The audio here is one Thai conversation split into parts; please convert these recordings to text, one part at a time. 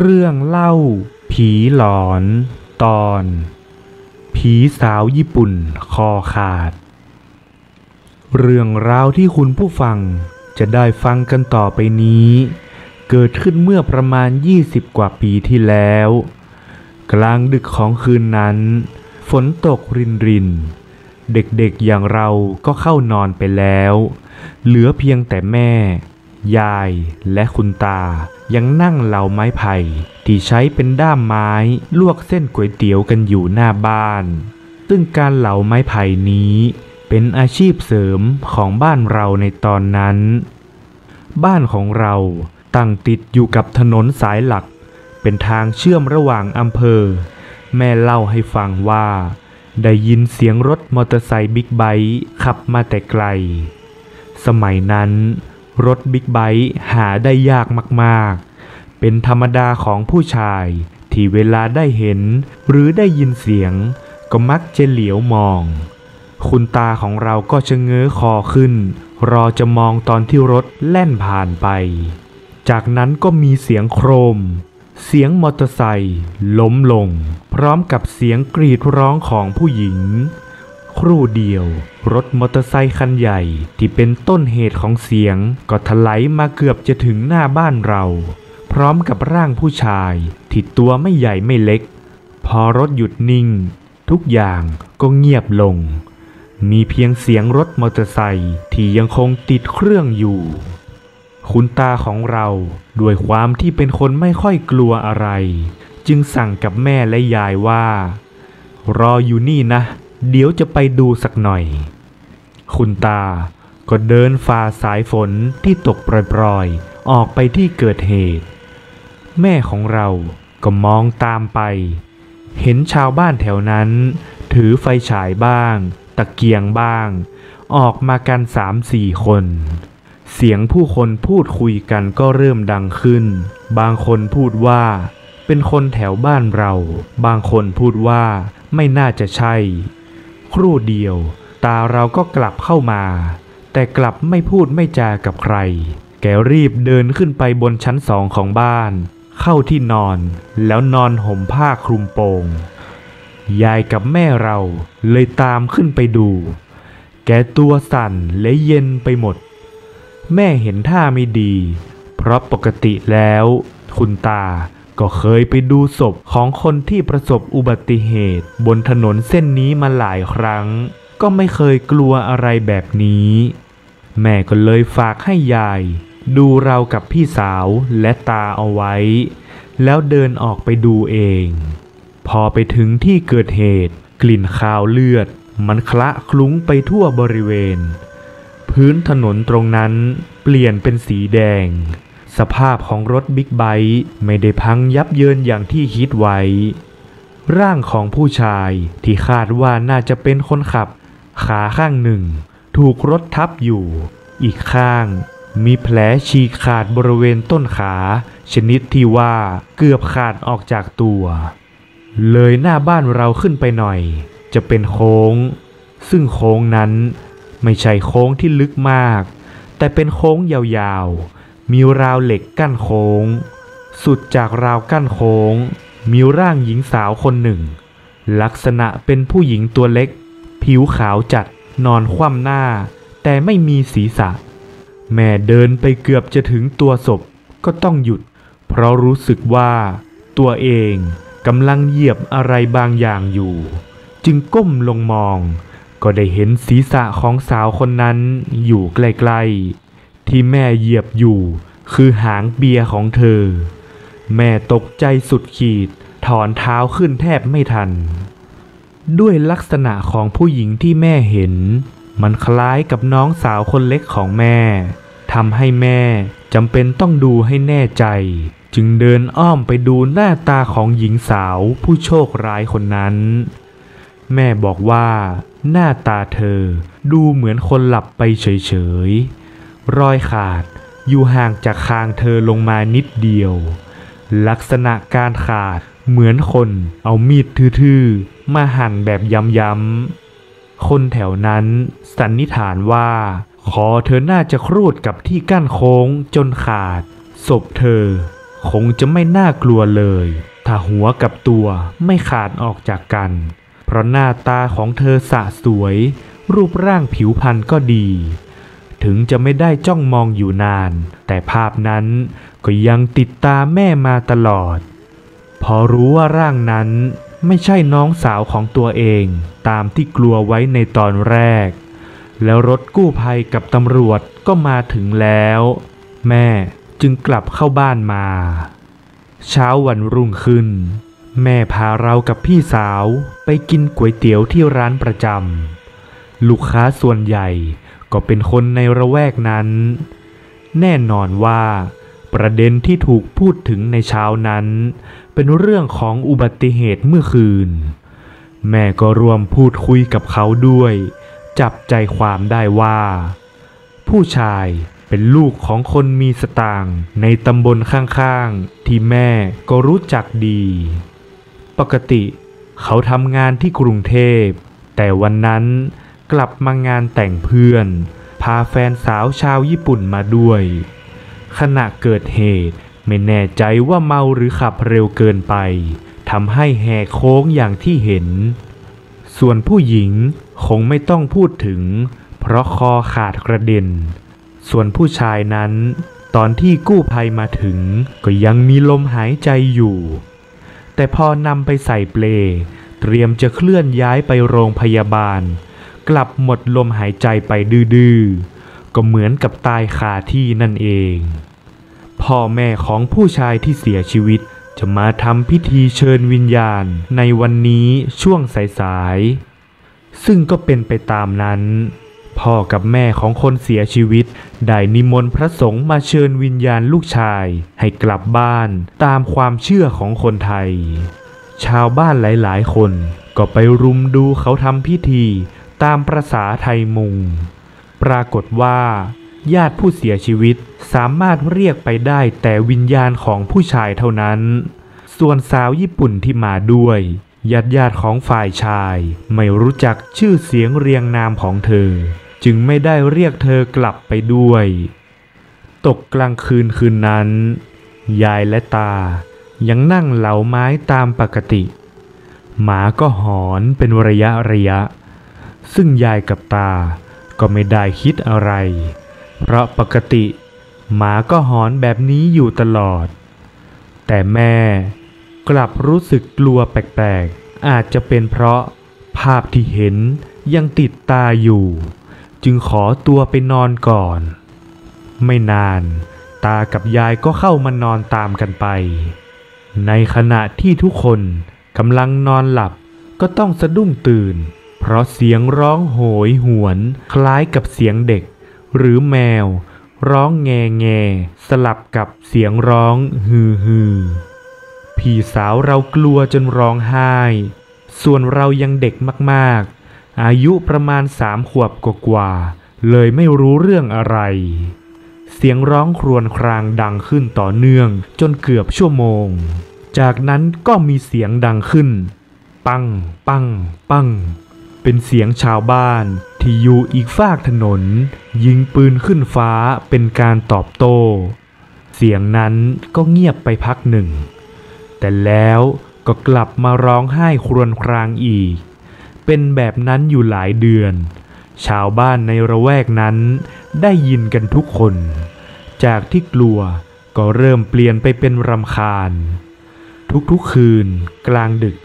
เรื่องเล่า ผีหลอน ตอน ผีสาวญี่ปุ่นคอขาด เรื่องราวที่คุณผู้ฟังจะได้ฟังกันต่อไปนี้ เกิดขึ้นเมื่อประมาณ 20 กว่าปีที่แล้ว กลางดึกของคืนนั้น ฝนตกรินริน เด็กๆอย่างเราก็เข้านอนไปแล้ว เหลือเพียงแต่แม่ ยายและคุณตา ยังนั่งเหลาไม้ไผ่ที่ใช้เป็นด้ามไม้ลวกเส้นก๋วยเตี๋ยวกันอยู่หน้าบ้าน ซึ่งการเหลาไม้ไผ่นี้ เป็นอาชีพเสริมของบ้านเราในตอนนั้น บ้านของเราตั้งติดอยู่กับถนนสายหลัก เป็นทางเชื่อมระหว่างอำเภอ แม่เล่าให้ฟังว่า ได้ยินเสียงรถมอเตอร์ไซค์บิ๊กไบค์ขับมาแต่ไกล สมัยนั้น รถบิ๊กไบค์หาได้ยากมากๆ เป็นธรรมดาของผู้ชาย ที่เวลาได้เห็น หรือได้ยินเสียง ก็มักจะเหลียวมอง คุณตาของเราก็จะเง้อคอขึ้น รอจะมองตอนที่รถแล่นผ่านไป จากนั้นก็มีเสียงโครม เสียงมอเตอร์ไซค์ล้มลง พร้อมกับเสียงกรีดร้องของผู้หญิง ครู่เดียว รถมอเตอร์ไซคันใหญ่ที่เป็นต้นเหตุของเสียง ก็ถลายมาเกือบจะถึงหน้าบ้านเรา พร้อมกับร่างผู้ชาย ที่ตัวไม่ใหญ่ไม่เล็ก พอรถหยุดนิ่ง ทุกอย่างก็เงียบลง มีเพียงเสียงรถมอเตอร์ไซค์ที่ยังคงติดเครื่องอยู่คุณตาของเราด้วยความที่เป็นคนไม่ค่อยกลัวอะไร จึงสั่งกับแม่และยายว่า รออยู่นี่นะ เดี๋ยวจะไปดูสักหน่อย คุณตาก็เดินฝ่าสายฝนที่ตกปรอยๆ ออกไปที่เกิดเหตุ แม่ของเราก็มองตามไป เห็นชาวบ้านแถวนั้น ถือไฟฉายบ้าง ตะเกียงบ้าง ออกมากันสามสี่คน เสียงผู้คนพูดคุยกันก็เริ่มดังขึ้น บางคนพูดว่า เป็นคนแถวบ้านเรา บางคนพูดว่าไม่น่าจะใช่ ครู่เดียว ตาเราก็กลับเข้ามา แต่กลับไม่พูดไม่จากับใคร แกรีบเดินขึ้นไปบนชั้นสองของบ้าน เข้าที่นอน แล้วนอนห่มผ้าคลุมโปง ยายกับแม่เราเลยตามขึ้นไปดู แกตัวสั่นและเย็นไปหมด แม่เห็นท่าไม่ดี เพราะปกติแล้ว คุณตา ก็เคยไปดูศพของคนที่ประสบอุบัติเหตุ บนถนนเส้นนี้มาหลายครั้ง ก็ไม่เคยกลัวอะไรแบบนี้ แม่ก็เลยฝากให้ยาย ดูเรากับพี่สาวและตาเอาไว้ แล้วเดินออกไปดูเอง พอไปถึงที่เกิดเหตุ กลิ่นคาวเลือด มันคละคลุ้งไปทั่วบริเวณ พื้นถนนตรงนั้นเปลี่ยนเป็นสีแดง สภาพของรถบิ๊กไบค์ไม่ได้พังยับเยินอย่างที่คิดไว้ ร่างของผู้ชายที่คาดว่าน่าจะเป็นคนขับ ขาข้างหนึ่ง ถูกรถทับอยู่ อีกข้าง มีแผลฉีกขาดบริเวณต้นขา ชนิดที่ว่าเกือบขาดออกจากตัว เลยหน้าบ้านเราขึ้นไปหน่อย จะเป็นโค้ง ซึ่งโค้งนั้นไม่ใช่โค้งที่ลึกมาก แต่เป็นโค้งยาวๆ มีราวเหล็กกั้นโค้ง สุดจากราวกั้นโค้ง มีร่างหญิงสาวคนหนึ่ง ลักษณะเป็นผู้หญิงตัวเล็ก ผิวขาวจัดนอนคว่ำหน้า แต่ไม่มีศีรษะ แม่เดินไปเกือบจะถึงตัวศพก็ต้องหยุด เพราะรู้สึกว่า ตัวเองกำลังเหยียบอะไรบางอย่างอยู่ จึงก้มลงมอง ก็ได้เห็นศีรษะของสาวคนนั้นอยู่ใกล้ๆ ที่แม่เหยียบอยู่ คือหางเบียร์ของเธอ แม่ตกใจสุดขีด ถอนเท้าขึ้นแทบไม่ทัน ด้วยลักษณะของผู้หญิงที่แม่เห็น มันคล้ายกับน้องสาวคนเล็กของแม่ทำให้แม่จำเป็นต้องดูให้แน่ใจ จึงเดินอ้อมไปดูหน้าตาของหญิงสาวผู้โชคร้ายคนนั้น แม่บอกว่า หน้าตาเธอดูเหมือนคนหลับไปเฉยๆ รอยขาดอยู่ห่างจากคางเธอลงมานิดเดียว ลักษณะการขาดเหมือนคนเอามีดทื่อๆ มาหั่นแบบย้ำๆ คนแถวนั้นสันนิษฐานว่า คอเธอน่าจะครูดกับที่กั้นโค้งจนขาด ศพเธอ คงจะไม่น่ากลัวเลย ถ้าหัวกับตัวไม่ขาดออกจากกัน เพราะหน้าตาของเธอสะสวย รูปร่างผิวพรรณก็ดี ถึงจะไม่ได้จ้องมองอยู่นาน แต่ภาพนั้นก็ยังติดตาแม่มาตลอด พอรู้ว่าร่างนั้นไม่ใช่น้องสาวของตัวเองตามที่กลัวไว้ในตอนแรก แล้วรถกู้ภัยกับตำรวจก็มาถึงแล้ว แม่จึงกลับเข้าบ้านมา เช้าวันรุ่งขึ้น แม่พาเรากับพี่สาวไปกินก๋วยเตี๋ยวที่ร้านประจำลูกค้าส่วนใหญ่ ก็เป็นคนในระแวกนั้น แน่นอนว่า ประเด็นที่ถูกพูดถึงในเช้านั้น เป็นเรื่องของอุบัติเหตุเมื่อคืน แม่ก็รวมพูดคุยกับเขาด้วย จับใจความได้ว่า ผู้ชายเป็นลูกของคนมีสตางค์ในตำบลข้างๆ ที่แม่ก็รู้จักดี ปกติเขาทำงานที่กรุงเทพ แต่วันนั้น กลับมางานแต่งเพื่อน พาแฟนสาวชาวญี่ปุ่นมาด้วย ขณะเกิดเหตุ ไม่แน่ใจว่าเมาหรือขับเร็วเกินไปทำให้แหกโค้งอย่างที่เห็น ส่วนผู้หญิงคงไม่ต้องพูดถึง เพราะคอขาดกระเด็น ส่วนผู้ชายนั้น ตอนที่กู้ภัยมาถึง ก็ยังมีลมหายใจอยู่ แต่พอนำไปใส่เปลเตรียมจะเคลื่อนย้ายไปโรงพยาบาล กลับหมดลมหายใจไปดื้อๆ ก็เหมือนกับตายคาที่นั่นเอง พ่อแม่ของผู้ชายที่เสียชีวิตจะมาทำพิธีเชิญวิญญาณในวันนี้ช่วงสายๆ ซึ่งก็เป็นไปตามนั้น พ่อกับแม่ของคนเสียชีวิต ได้นิมนต์พระสงฆ์มาเชิญวิญญาณลูกชายให้กลับบ้านตามความเชื่อของคนไทย ชาวบ้านหลายๆ คนก็ไปรุมดูเขาทำพิธี ตามประษาไทยมุง ปรากฏว่า ญาติผู้เสียชีวิตสามารถเรียกไปได้แต่วิญญาณของผู้ชายเท่านั้น ส่วนสาวญี่ปุ่นที่มาด้วยญาติญาติของฝ่ายชาย ไม่รู้จักชื่อเสียงเรียงนามของเธอ จึงไม่ได้เรียกเธอกลับไปด้วย ตกกลางคืนคืนนั้น ยายและตายังนั่งเหลาไม้ตามปกติ หมาก็หอนเป็นระยะระยะ ซึ่งยายกับตาก็ไม่ได้คิดอะไร เพราะปกติหมาก็หอนแบบนี้อยู่ตลอด แต่แม่กลับรู้สึกกลัวแปลกๆ อาจจะเป็นเพราะภาพที่เห็นยังติดตาอยู่ จึงขอตัวไปนอนก่อน ไม่นาน ตากับยายก็เข้ามานอนตามกันไป ในขณะที่ทุกคนกำลังนอนหลับก็ต้องสะดุ้งตื่น เพราะเสียงร้องโหยหวนคล้ายกับเสียงเด็ก หรือแมว ร้องแงแง สลับกับเสียงร้องฮือฮือพี่สาวเรากลัวจนร้องไห้ ส่วนเรายังเด็กมากๆ อายุประมาณสามขวบกว่าๆเลยไม่รู้เรื่องอะไร เสียงร้องครวญครางดังขึ้นต่อเนื่องจนเกือบชั่วโมง จากนั้นก็มีเสียงดังขึ้น ปัง ปัง ปัง เป็นเสียงชาวบ้านที่อยู่อีกฝากถนน ยิงปืนขึ้นฟ้าเป็นการตอบโต้ เสียงนั้นก็เงียบไปพักหนึ่ง แต่แล้วก็กลับมาร้องไห้ครวญครางอีก เป็นแบบนั้นอยู่หลายเดือน ชาวบ้านในระแวกนั้นได้ยินกันทุกคน จากที่กลัวก็เริ่มเปลี่ยนไปเป็นรำคาญ ทุกๆคืนกลางดึก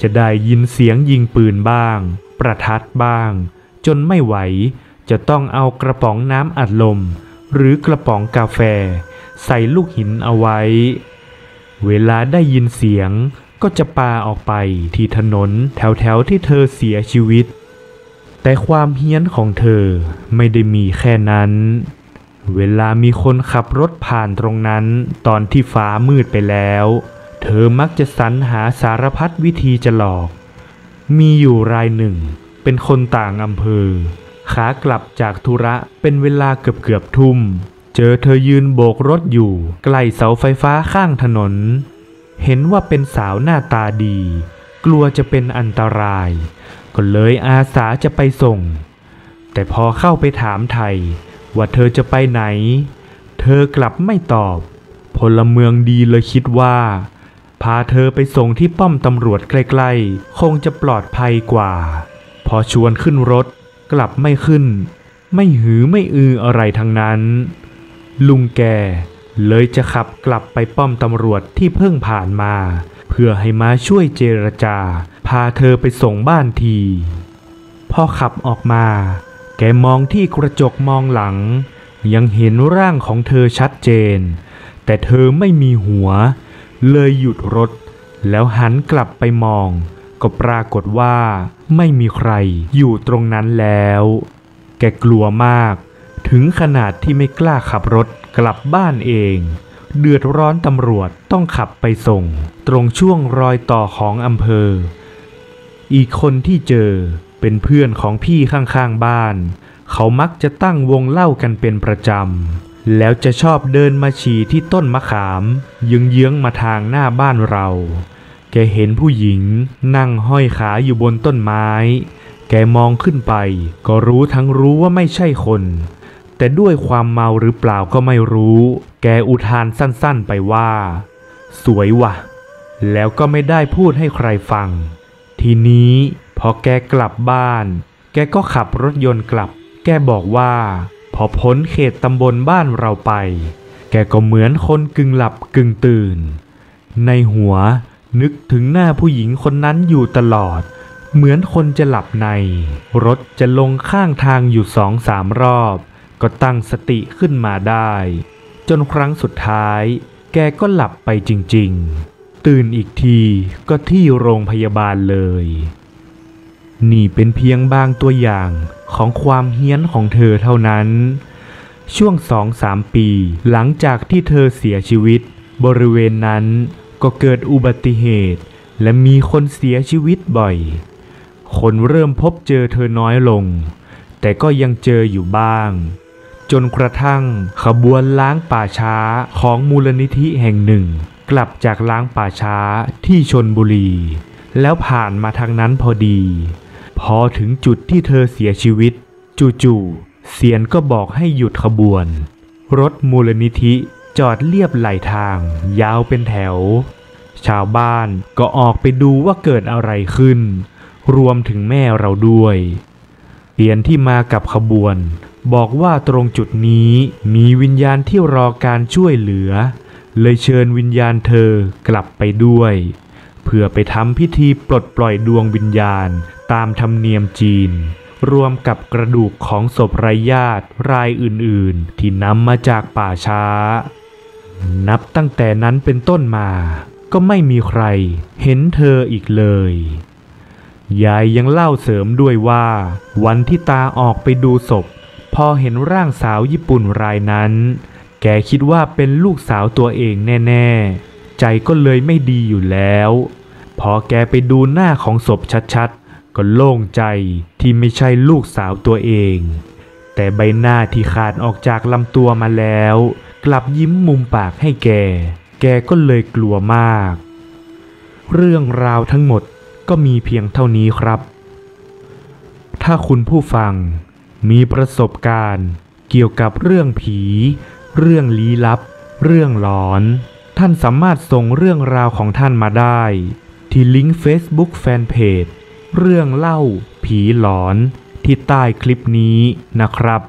จะได้ยินเสียงยิงปืนบ้าง ประทัดบ้าง จนไม่ไหว จะต้องเอากระป๋องน้ำอัดลม หรือกระป๋องกาแฟ ใส่ลูกหินเอาไว้ เวลาได้ยินเสียงก็จะปาออกไปที่ถนนแถวๆที่เธอเสียชีวิต แต่ความเฮี้ยนของเธอไม่ได้มีแค่นั้น เวลามีคนขับรถผ่านตรงนั้นตอนที่ฟ้ามืดไปแล้ว เธอมักจะสรรหาสารพัดวิธีจะหลอก มีอยู่รายหนึ่ง เป็นคนต่างอำเภอ ขากลับจากธุระเป็นเวลาเกือบเกือบทุ่ม เจอเธอยืนโบกรถอยู่ ใกล้เสาไฟฟ้าข้างถนน เห็นว่าเป็นสาวหน้าตาดี กลัวจะเป็นอันตราย ก็เลยอาสาจะไปส่ง แต่พอเข้าไปถามไทย ว่าเธอจะไปไหน เธอกลับไม่ตอบ พลเมืองดีเลยคิดว่า พาเธอไปส่งที่ป้อมตำรวจใกล้ๆ คงจะปลอดภัยกว่า พอชวนขึ้นรถกลับไม่ขึ้น ไม่หือไม่อืออะไรทั้งนั้น ลุงแกเลยจะขับกลับไปป้อมตำรวจที่เพิ่งผ่านมา เพื่อให้มาช่วยเจรจา พาเธอไปส่งบ้านที พอขับออกมา แกมองที่กระจกมองหลัง ยังเห็นร่างของเธอชัดเจน แต่เธอไม่มีหัว เลยหยุดรถ แล้วหันกลับไปมอง ก็ปรากฏว่าไม่มีใครอยู่ตรงนั้นแล้ว แกกลัวมาก ถึงขนาดที่ไม่กล้าขับรถกลับบ้านเอง เดือดร้อนตำรวจต้องขับไปส่ง ตรงช่วงรอยต่อของอำเภอ อีกคนที่เจอเป็นเพื่อนของพี่ข้างๆบ้าน เขามักจะตั้งวงเล่ากันเป็นประจำ แล้วจะชอบเดินมาฉี่ที่ต้นมะขามยืงเยื้องมาทางหน้าบ้านเรา แกเห็นผู้หญิงนั่งห้อยขาอยู่บนต้นไม้ แกมองขึ้นไป ก็รู้ทั้งรู้ว่าไม่ใช่คน แต่ด้วยความเมาหรือเปล่าก็ไม่รู้ แกอุทานสั้นๆไปว่า สวยว่ะ แล้วก็ไม่ได้พูดให้ใครฟัง ทีนี้พอแกกลับบ้าน แกก็ขับรถยนต์กลับ แกบอกว่า พอพ้นเขตตำบลบ้านเราไป แกก็เหมือนคนกึ่งหลับกึ่งตื่น ในหัวนึกถึงหน้าผู้หญิงคนนั้นอยู่ตลอด เหมือนคนจะหลับใน รถจะลงข้างทางอยู่สองสามรอบ ก็ตั้งสติขึ้นมาได้ จนครั้งสุดท้าย แกก็หลับไปจริง ๆ ตื่นอีกทีก็ที่โรงพยาบาลเลย นี่เป็นเพียงบางตัวอย่างของความเฮี้ยนของเธอเท่านั้น ช่วงสองสามปี หลังจากที่เธอเสียชีวิต บริเวณนั้นก็เกิดอุบัติเหตุ และมีคนเสียชีวิตบ่อย คนเริ่มพบเจอเธอน้อยลง แต่ก็ยังเจออยู่บ้าง จนกระทั่งขบวนล้างป่าช้าของมูลนิธิแห่งหนึ่ง กลับจากล้างป่าช้าที่ชนบุรี แล้วผ่านมาทางนั้นพอดี พอถึงจุดที่เธอเสียชีวิต จู่ๆเสียนก็บอกให้หยุดขบวน รถมูลนิธิจอดเลียบไหลทาง ยาวเป็นแถว ชาวบ้านก็ออกไปดูว่าเกิดอะไรขึ้น รวมถึงแม่เราด้วยเตียนที่มากับขบวน บอกว่าตรงจุดนี้มีวิญญาณที่รอการช่วยเหลือ เลยเชิญวิญญาณเธอกลับไปด้วย เพื่อไปทำพิธีปลดปล่อยดวงวิญญาณ ตามธรรมเนียมจีน รวมกับกระดูกของศพไร้ญาติรายอื่นๆ ที่นำมาจากป่าช้า นับตั้งแต่นั้นเป็นต้นมา ก็ไม่มีใครเห็นเธออีกเลย ยายยังเล่าเสริมด้วยว่า วันที่ตาออกไปดูศพ พอเห็นร่างสาวญี่ปุ่นรายนั้น แกคิดว่าเป็นลูกสาวตัวเองแน่ ๆ ใจก็เลยไม่ดีอยู่แล้ว พอแกไปดูหน้าของศพชัดๆ ก็โล่งใจที่ไม่ใช่ลูกสาวตัวเอง แต่ใบหน้าที่ขาดออกจากลำตัวมาแล้ว กลับยิ้มมุมปากให้แก แกก็เลยกลัวมาก เรื่องราวทั้งหมดก็มีเพียงเท่านี้ครับ ถ้าคุณผู้ฟังมีประสบการณ์ เกี่ยวกับเรื่องผี เรื่องลี้ลับ เรื่องหลอน ท่านสามารถส่งเรื่องราวของท่านมาได้ ที่ลิงก์ Facebook Fanpage เรื่องเล่าผีหลอนที่ใต้คลิปนี้นะครับ